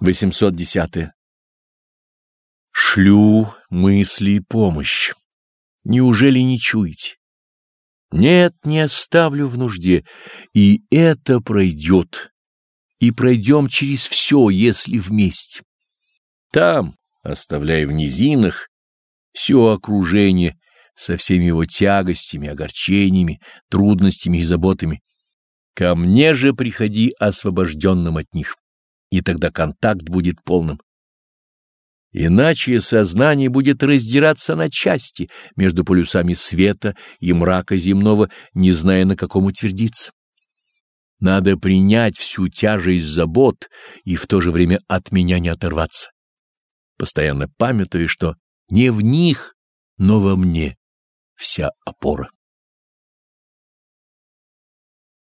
810. Шлю мысли и помощь. Неужели не чуете? Нет, не оставлю в нужде, и это пройдет, и пройдем через все, если вместе. Там, оставляя в низинах, все окружение со всеми его тягостями, огорчениями, трудностями и заботами, ко мне же приходи освобожденным от них и тогда контакт будет полным. Иначе сознание будет раздираться на части между полюсами света и мрака земного, не зная, на каком утвердиться. Надо принять всю тяжесть забот и в то же время от меня не оторваться, постоянно памятуя, что не в них, но во мне вся опора.